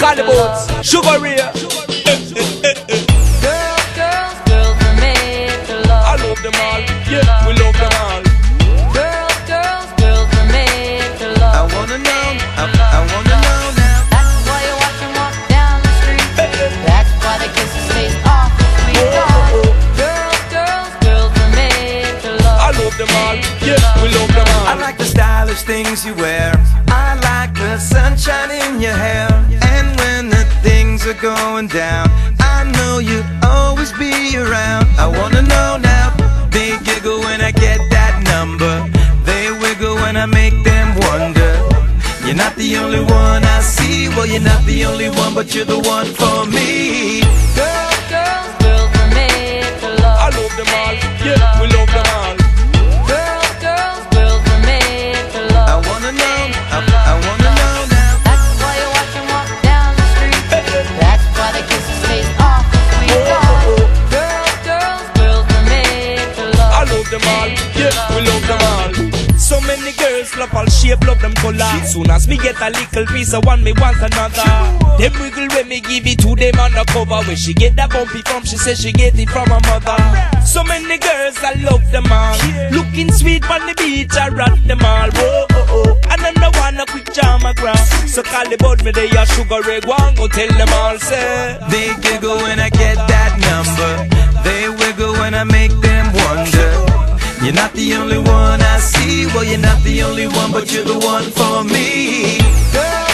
Cali Boots, Sugar Ray. Girls, girls, girls were made to love. I love them all, yeah, we love them all. Girls, girls, girls were made to love. I wanna know, I, I wanna know now. That's why you watch them walk down the street. That's why they kiss his face sweet. Oh, oh, oh. Girls, girls, girls were made to I love. love them all, yeah, we love them all. I like the stylish things you wear. I like the sunshine going down, I know you'll always be around. I wanna know now. They giggle when I get that number. They wiggle when I make them wonder. You're not the only one I see. Well, you're not the only one, but you're the one for me. Girls, girls, girls were made to love I love. love them all, yeah, girls love all shape, love them color. Soon as me get a little piece of one, me want another. Them wiggle when me give it to them undercover. Where she get that bumpy from, she says she get it from her mother. So many girls, I love them all. Looking sweet on the beach, I rock them all. Whoa, oh, oh. oh. And then the one a quick jam a ground. So call the bud me, they a sugar. Go and go tell them all, say. They giggle when I get that number. They wiggle when I make. You're not the only one I see. Well, you're not the only one, but you're the one for me. Girls,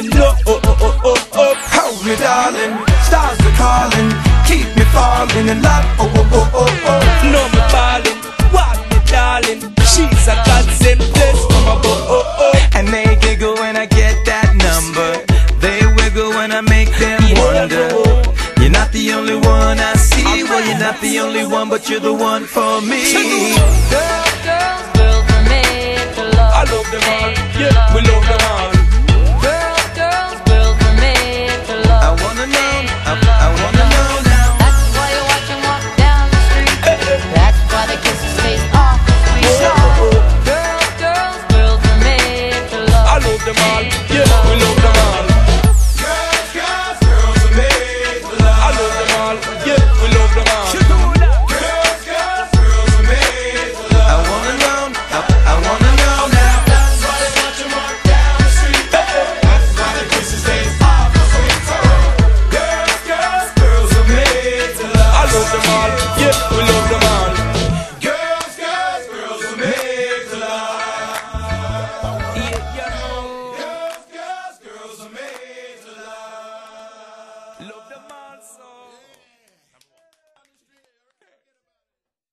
falling in love. Oh, oh, oh, oh, oh. Hold me, darling. Stars are calling, keep me falling in love. Oh, oh, oh, oh, oh. Know me balling, walk me darling. She's a godsend blessed from above. Oh, oh. And they giggle when I get that number. They wiggle when I make them wonder. You're not the only one I see. Well, you're not the only one, but you're the one for me. Girls, girls, girls were made to love. I love them all, yeah, we love them all. Them all,